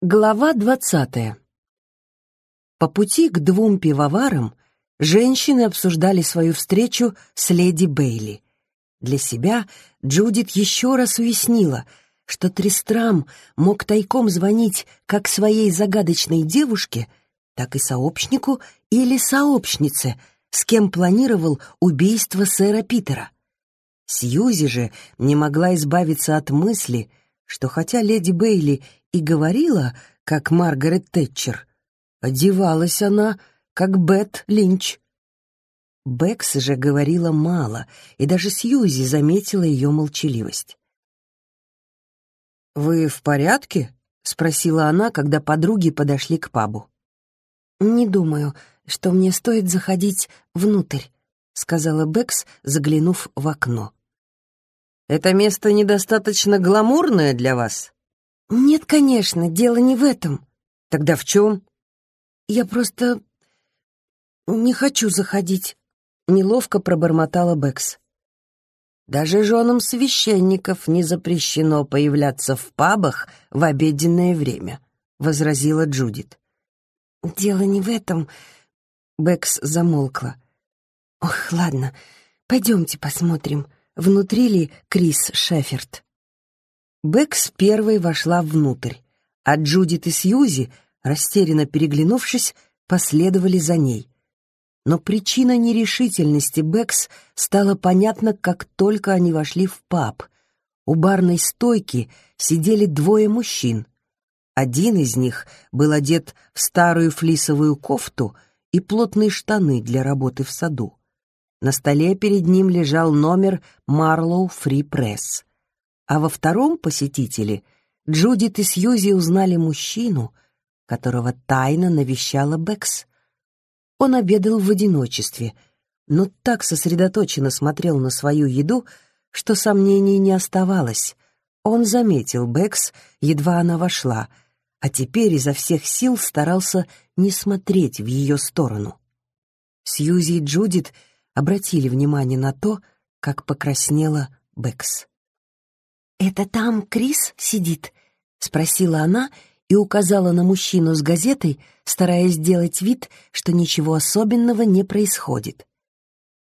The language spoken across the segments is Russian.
Глава двадцатая. По пути к двум пивоварам женщины обсуждали свою встречу с леди Бейли. Для себя Джудит еще раз уяснила, что Тристрам мог тайком звонить как своей загадочной девушке, так и сообщнику или сообщнице, с кем планировал убийство сэра Питера. Сьюзи же не могла избавиться от мысли, что хотя леди Бейли и говорила, как Маргарет Тэтчер. Одевалась она, как Бет Линч. Бэкс же говорила мало, и даже Сьюзи заметила ее молчаливость. «Вы в порядке?» — спросила она, когда подруги подошли к пабу. «Не думаю, что мне стоит заходить внутрь», — сказала Бэкс, заглянув в окно. «Это место недостаточно гламурное для вас?» «Нет, конечно, дело не в этом». «Тогда в чем?» «Я просто не хочу заходить», — неловко пробормотала Бэкс. «Даже женам священников не запрещено появляться в пабах в обеденное время», — возразила Джудит. «Дело не в этом», — Бэкс замолкла. «Ох, ладно, пойдемте посмотрим, внутри ли Крис Шеферд». Бэкс первой вошла внутрь, а Джудит и Сьюзи, растерянно переглянувшись, последовали за ней. Но причина нерешительности Бэкс стала понятна, как только они вошли в паб. У барной стойки сидели двое мужчин. Один из них был одет в старую флисовую кофту и плотные штаны для работы в саду. На столе перед ним лежал номер Марлоу Фри Пресс. А во втором посетителе Джудит и Сьюзи узнали мужчину, которого тайно навещала Бэкс. Он обедал в одиночестве, но так сосредоточенно смотрел на свою еду, что сомнений не оставалось. Он заметил Бэкс, едва она вошла, а теперь изо всех сил старался не смотреть в ее сторону. Сьюзи и Джудит обратили внимание на то, как покраснела Бэкс. «Это там Крис сидит?» — спросила она и указала на мужчину с газетой, стараясь сделать вид, что ничего особенного не происходит.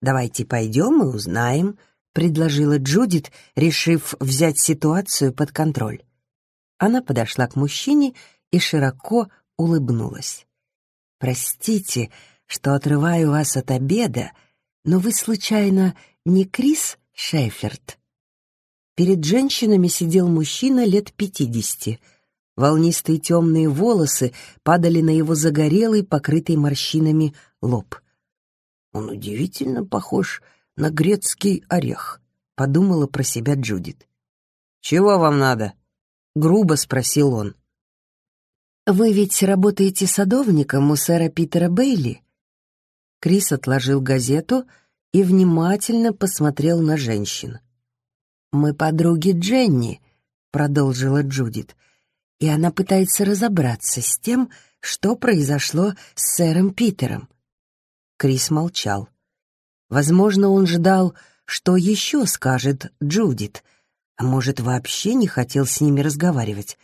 «Давайте пойдем и узнаем», — предложила Джудит, решив взять ситуацию под контроль. Она подошла к мужчине и широко улыбнулась. «Простите, что отрываю вас от обеда, но вы, случайно, не Крис Шеферд?» Перед женщинами сидел мужчина лет пятидесяти. Волнистые темные волосы падали на его загорелый, покрытый морщинами лоб. «Он удивительно похож на грецкий орех», — подумала про себя Джудит. «Чего вам надо?» — грубо спросил он. «Вы ведь работаете садовником у сэра Питера Бейли?» Крис отложил газету и внимательно посмотрел на женщин. «Мы подруги Дженни», — продолжила Джудит, «и она пытается разобраться с тем, что произошло с сэром Питером». Крис молчал. Возможно, он ждал, что еще скажет Джудит, а может, вообще не хотел с ними разговаривать.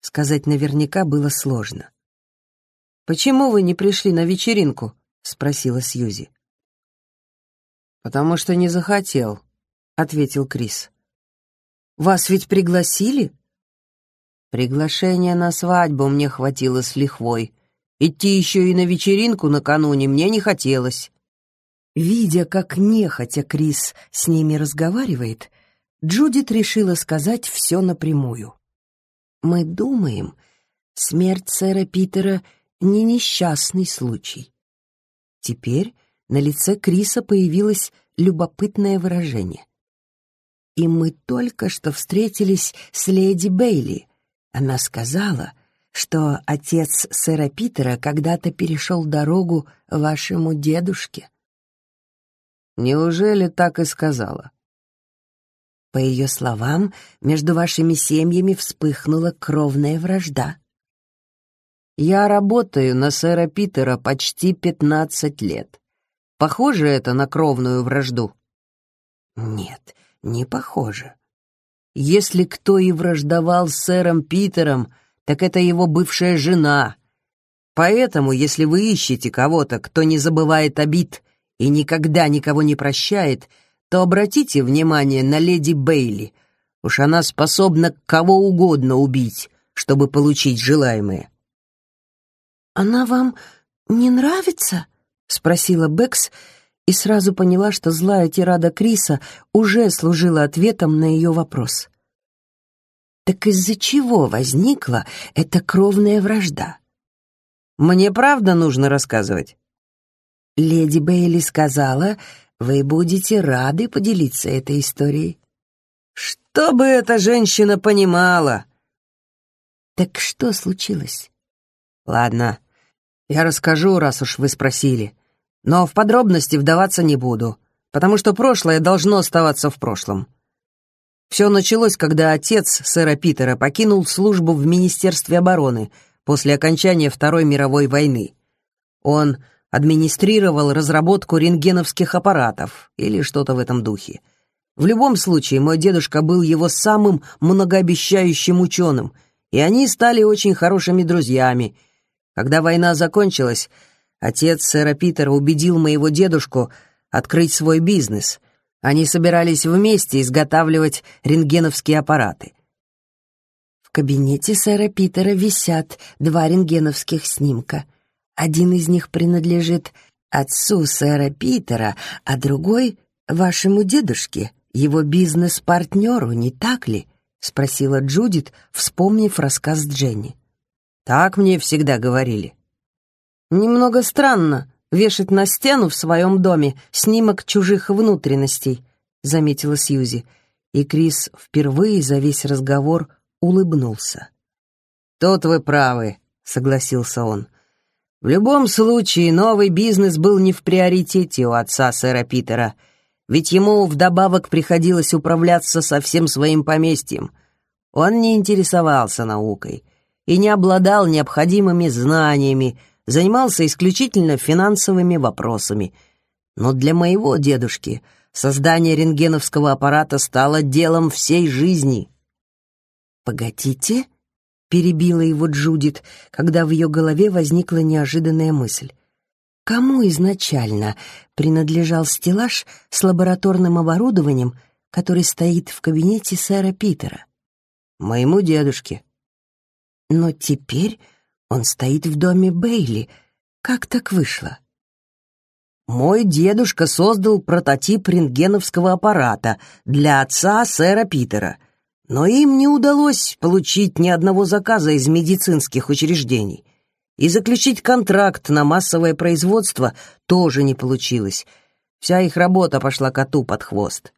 Сказать наверняка было сложно. «Почему вы не пришли на вечеринку?» — спросила Сьюзи. «Потому что не захотел», — ответил Крис. Вас ведь пригласили?» Приглашения на свадьбу мне хватило с лихвой. Идти еще и на вечеринку накануне мне не хотелось. Видя, как нехотя Крис с ними разговаривает, Джудит решила сказать все напрямую. «Мы думаем, смерть сэра Питера не несчастный случай». Теперь на лице Криса появилось любопытное выражение и мы только что встретились с леди Бейли. Она сказала, что отец сэра Питера когда-то перешел дорогу вашему дедушке. Неужели так и сказала? По ее словам, между вашими семьями вспыхнула кровная вражда. Я работаю на сэра Питера почти пятнадцать лет. Похоже это на кровную вражду? Нет, не похоже. Если кто и враждовал с сэром Питером, так это его бывшая жена. Поэтому, если вы ищете кого-то, кто не забывает обид и никогда никого не прощает, то обратите внимание на леди Бейли. Уж она способна кого угодно убить, чтобы получить желаемое. «Она вам не нравится?» — спросила Бэкс, и сразу поняла, что злая тирада Криса уже служила ответом на ее вопрос. Так из-за чего возникла эта кровная вражда? Мне правда нужно рассказывать? Леди Бейли сказала, вы будете рады поделиться этой историей. Что бы эта женщина понимала? Так что случилось? Ладно, я расскажу, раз уж вы спросили. Но в подробности вдаваться не буду, потому что прошлое должно оставаться в прошлом. Все началось, когда отец сэра Питера покинул службу в Министерстве обороны после окончания Второй мировой войны. Он администрировал разработку рентгеновских аппаратов или что-то в этом духе. В любом случае, мой дедушка был его самым многообещающим ученым, и они стали очень хорошими друзьями. Когда война закончилась, отец сэра Питера убедил моего дедушку открыть свой бизнес — они собирались вместе изготавливать рентгеновские аппараты. В кабинете сэра Питера висят два рентгеновских снимка. Один из них принадлежит отцу сэра Питера, а другой — вашему дедушке, его бизнес-партнеру, не так ли? — спросила Джудит, вспомнив рассказ Дженни. «Так мне всегда говорили». «Немного странно», вешать на стену в своем доме снимок чужих внутренностей», — заметила Сьюзи. И Крис впервые за весь разговор улыбнулся. «Тут вы правы», — согласился он. «В любом случае, новый бизнес был не в приоритете у отца сэра Питера, ведь ему вдобавок приходилось управляться со всем своим поместьем. Он не интересовался наукой и не обладал необходимыми знаниями, занимался исключительно финансовыми вопросами. Но для моего дедушки создание рентгеновского аппарата стало делом всей жизни. «Погодите», — перебила его Джудит, когда в ее голове возникла неожиданная мысль. Кому изначально принадлежал стеллаж с лабораторным оборудованием, который стоит в кабинете сэра Питера? Моему дедушке. Но теперь он стоит в доме Бейли. Как так вышло? Мой дедушка создал прототип рентгеновского аппарата для отца сэра Питера, но им не удалось получить ни одного заказа из медицинских учреждений. И заключить контракт на массовое производство тоже не получилось. Вся их работа пошла коту под хвост.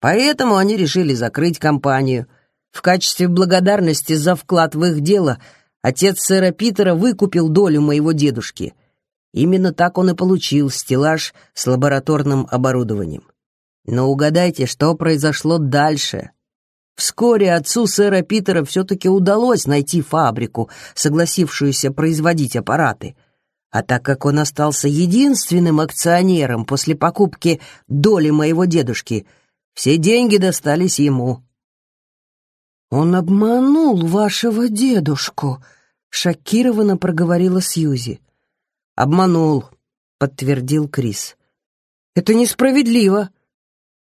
Поэтому они решили закрыть компанию. В качестве благодарности за вклад в их дело – Отец сэра Питера выкупил долю моего дедушки. Именно так он и получил стеллаж с лабораторным оборудованием. Но угадайте, что произошло дальше. Вскоре отцу сэра Питера все-таки удалось найти фабрику, согласившуюся производить аппараты. А так как он остался единственным акционером после покупки доли моего дедушки, все деньги достались ему. «Он обманул вашего дедушку», — шокированно проговорила Сьюзи. «Обманул», — подтвердил Крис. «Это несправедливо».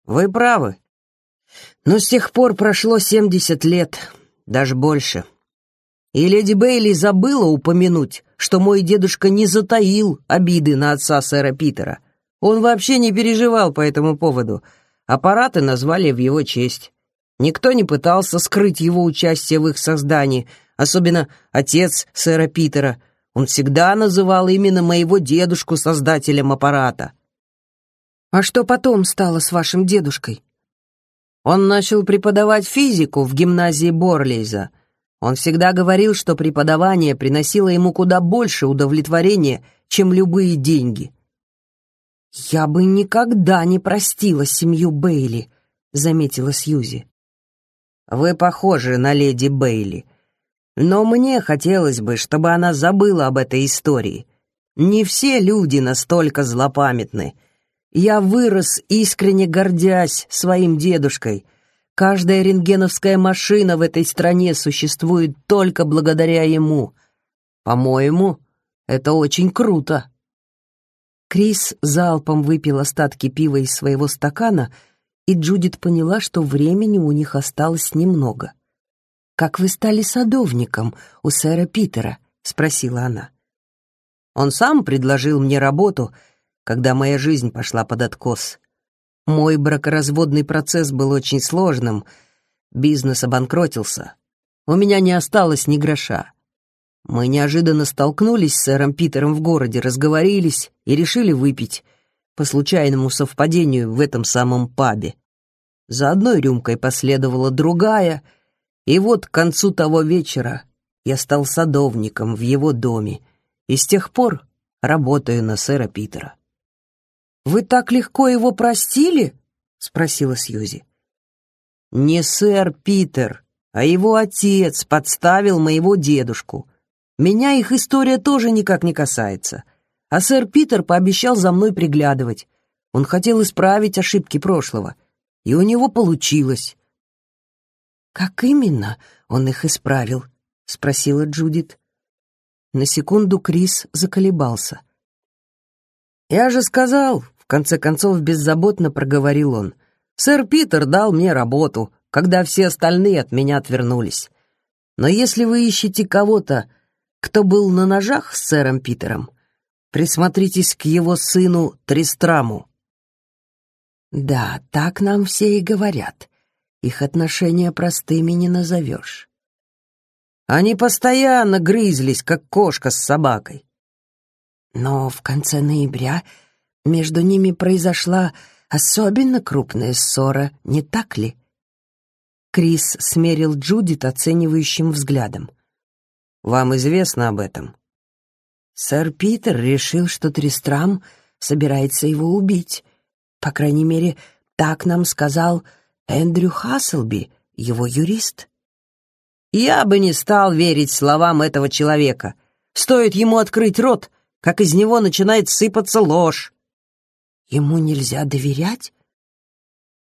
«Вы правы. Но с тех пор прошло семьдесят лет, даже больше. И леди Бейли забыла упомянуть, что мой дедушка не затаил обиды на отца сэра Питера. Он вообще не переживал по этому поводу. Аппараты назвали в его честь. Никто не пытался скрыть его участие в их создании, особенно отец сэра Питера. Он всегда называл именно моего дедушку создателем аппарата. «А что потом стало с вашим дедушкой?» Он начал преподавать физику в гимназии Борлейза. Он всегда говорил, что преподавание приносило ему куда больше удовлетворения, чем любые деньги. «Я бы никогда не простила семью Бейли», — заметила Сьюзи. Вы похожи на леди Бейли. Но мне хотелось бы, чтобы она забыла об этой истории. Не все люди настолько злопамятны. Я вырос, искренне гордясь своим дедушкой. Каждая рентгеновская машина в этой стране существует только благодаря ему. По-моему, это очень круто. Крис залпом выпил остатки пива из своего стакана, и Джудит поняла, что времени у них осталось немного. «Как вы стали садовником у сэра Питера?» — спросила она. «Он сам предложил мне работу, когда моя жизнь пошла под откос. Мой бракоразводный процесс был очень сложным, бизнес обанкротился. У меня не осталось ни гроша. Мы неожиданно столкнулись с сэром Питером в городе, разговорились и решили выпить, по случайному совпадению, в этом самом пабе. За одной рюмкой последовала другая, и вот к концу того вечера я стал садовником в его доме и с тех пор работаю на сэра Питера. «Вы так легко его простили?» — спросила Сьюзи. «Не сэр Питер, а его отец подставил моего дедушку. Меня их история тоже никак не касается. А сэр Питер пообещал за мной приглядывать. Он хотел исправить ошибки прошлого. И у него получилось. «Как именно он их исправил?» — спросила Джудит. На секунду Крис заколебался. «Я же сказал», — в конце концов беззаботно проговорил он. «Сэр Питер дал мне работу, когда все остальные от меня отвернулись. Но если вы ищете кого-то, кто был на ножах с сэром Питером, присмотритесь к его сыну Тристраму». «Да, так нам все и говорят. Их отношения простыми не назовешь». Они постоянно грызлись, как кошка с собакой. Но в конце ноября между ними произошла особенно крупная ссора, не так ли? Крис смерил Джудит оценивающим взглядом. Вам известно об этом?» Сэр Питер решил, что Тристрам собирается его убить. По крайней мере, так нам сказал Эндрю Хасселби, его юрист. «Я бы не стал верить словам этого человека. Стоит ему открыть рот, как из него начинает сыпаться ложь». «Ему нельзя доверять?»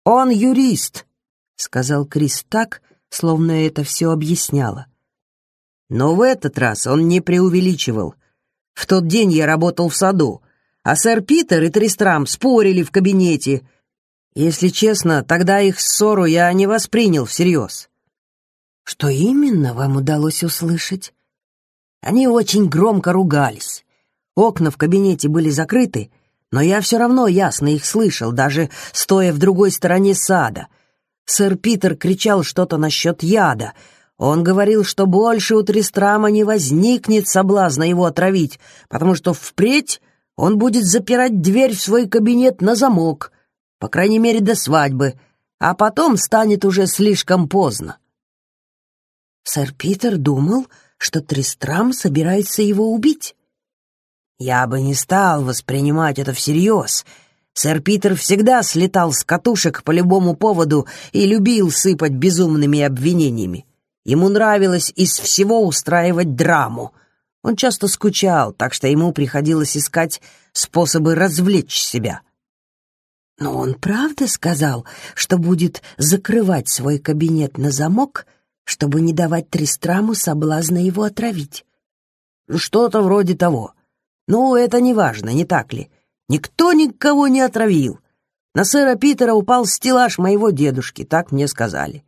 «Он юрист», — сказал Крис так, словно это все объясняло. Но в этот раз он не преувеличивал. В тот день я работал в саду, а сэр Питер и Тристрам спорили в кабинете. Если честно, тогда их ссору я не воспринял всерьез. Что именно вам удалось услышать? Они очень громко ругались. Окна в кабинете были закрыты, но я все равно ясно их слышал, даже стоя в другой стороне сада. Сэр Питер кричал что-то насчет яда — он говорил, что больше у Тристрама не возникнет соблазна его отравить, потому что впредь он будет запирать дверь в свой кабинет на замок, по крайней мере до свадьбы, а потом станет уже слишком поздно. Сэр Питер думал, что Тристрам собирается его убить. Я бы не стал воспринимать это всерьез. Сэр Питер всегда слетал с катушек по любому поводу и любил сыпать безумными обвинениями. Ему нравилось из всего устраивать драму. Он часто скучал, так что ему приходилось искать способы развлечь себя. Но он правда сказал, что будет закрывать свой кабинет на замок, чтобы не давать Тристраму соблазна его отравить. Что-то вроде того. Ну, это не важно, не так ли? Никто никого не отравил. На сэра Питера упал стеллаж моего дедушки, так мне сказали.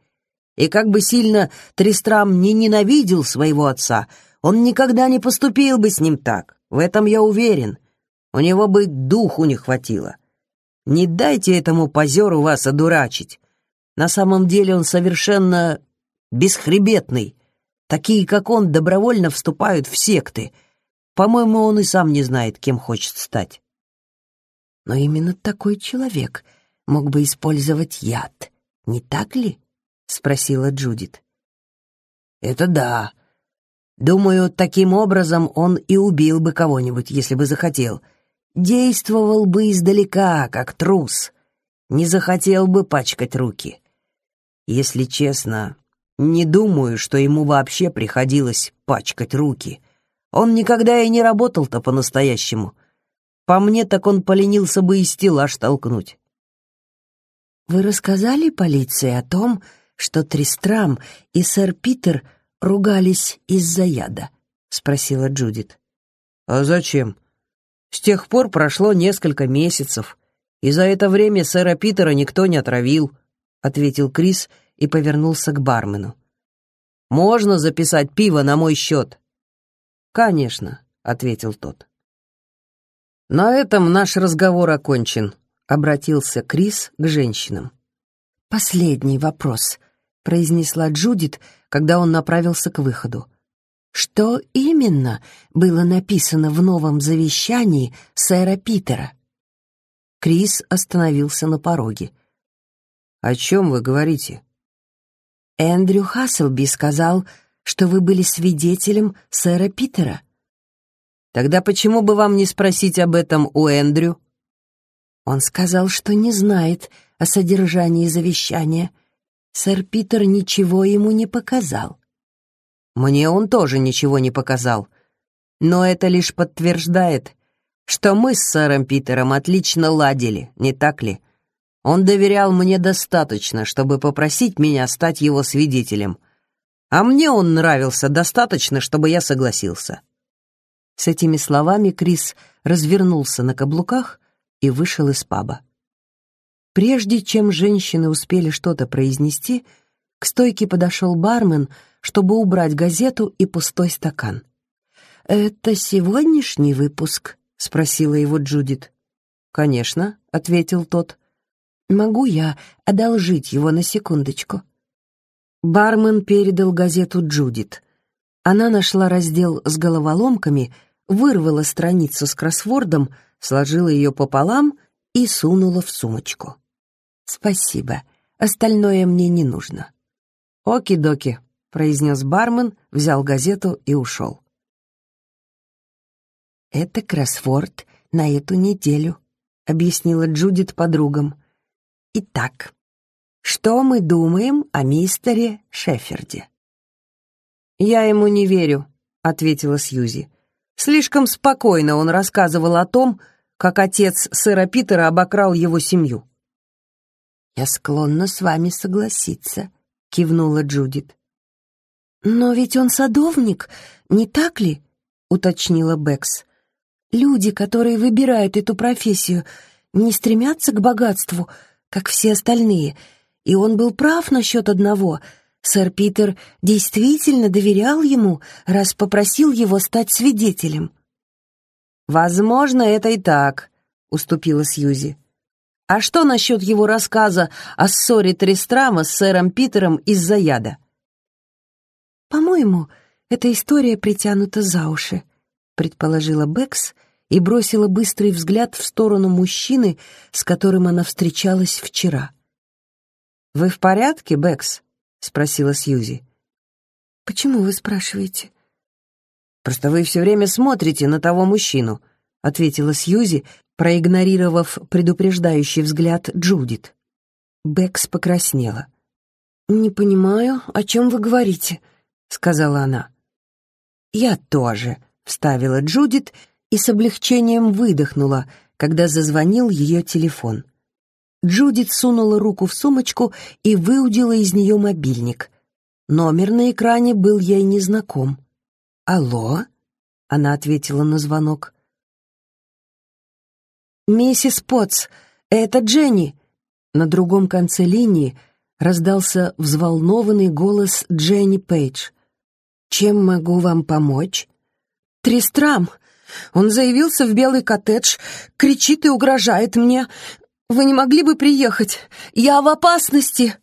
И как бы сильно Тристрам не ненавидел своего отца, он никогда не поступил бы с ним так. В этом я уверен. У него бы духу не хватило. Не дайте этому позеру вас одурачить. На самом деле он совершенно бесхребетный. Такие, как он, добровольно вступают в секты. По-моему, он и сам не знает, кем хочет стать. Но именно такой человек мог бы использовать яд, не так ли? — спросила Джудит. «Это да. Думаю, таким образом он и убил бы кого-нибудь, если бы захотел. Действовал бы издалека, как трус. Не захотел бы пачкать руки. Если честно, не думаю, что ему вообще приходилось пачкать руки. Он никогда и не работал-то по-настоящему. По мне, так он поленился бы и стеллаж толкнуть. «Вы рассказали полиции о том, что Тристрам и сэр Питер ругались из-за яда?» — спросила Джудит. «А зачем? С тех пор прошло несколько месяцев, и за это время сэра Питера никто не отравил», — ответил Крис и повернулся к бармену. «Можно записать пиво на мой счет?» «Конечно», — ответил тот. «На этом наш разговор окончен», — обратился Крис к женщинам. «Последний вопрос», — произнесла Джудит, когда он направился к выходу. «Что именно было написано в новом завещании сэра Питера?» Крис остановился на пороге. «О чем вы говорите?» Эндрю Хасселби сказал, что вы были свидетелем сэра Питера. Тогда почему бы вам не спросить об этом у Эндрю? Он сказал, что не знает о содержании завещания. Сэр Питер ничего ему не показал. Мне он тоже ничего не показал. Но это лишь подтверждает, что мы с сэром Питером отлично ладили, не так ли? Он доверял мне достаточно, чтобы попросить меня стать его свидетелем. А мне он нравился достаточно, чтобы я согласился. С этими словами Крис развернулся на каблуках и вышел из паба. Прежде чем женщины успели что-то произнести, к стойке подошел бармен, чтобы убрать газету и пустой стакан. «Это сегодняшний выпуск?» — спросила его Джудит. «Конечно», — ответил тот. Могу я одолжить его на секундочку?» Бармен передал газету Джудит. Она нашла раздел с головоломками, вырвала страницу с кроссвордом, сложила ее пополам и сунула в сумочку. «Спасибо. Остальное мне не нужно». «Оки-доки», — произнес бармен, взял газету и ушел. «Это кроссворд на эту неделю», — объяснила Джудит подругам. Итак, что мы думаем о мистере Шеферде? «Я ему не верю», — ответила Сьюзи. «Слишком спокойно он рассказывал о том, как отец сэра Питера обокрал его семью». «Я склонна с вами согласиться», — кивнула Джудит. «Но ведь он садовник, не так ли?» — уточнила Бэкс. «Люди, которые выбирают эту профессию, не стремятся к богатству, как все остальные, и он был прав насчет одного. Сэр Питер действительно доверял ему, раз попросил его стать свидетелем. «Возможно, это и так», — уступила Сьюзи. «А что насчет его рассказа о ссоре Тристрама с сэром Питером из-за яда?» «По-моему, эта история притянута за уши», — предположила Бэкс, — и бросила быстрый взгляд в сторону мужчины, с которым она встречалась вчера. «Вы в порядке, Бэкс?» — спросила Сьюзи. «Почему вы спрашиваете?» «Просто вы все время смотрите на того мужчину», — ответила Сьюзи, проигнорировав предупреждающий взгляд Джудит. Бэкс покраснела. «Не понимаю, о чем вы говорите», — сказала она. «Я тоже», — вставила Джудит и с облегчением выдохнула, когда зазвонил ее телефон. Джудит сунула руку в сумочку и выудила из нее мобильник. Номер на экране был ей незнаком. «Алло?» — она ответила на звонок. «Миссис Потц, это Дженни!» На другом конце линии раздался взволнованный голос Дженни Пейдж. «Чем могу вам помочь?» «Тристрам! Он заявился в белый коттедж, кричит и угрожает мне. Вы не могли бы приехать? Я в опасности!»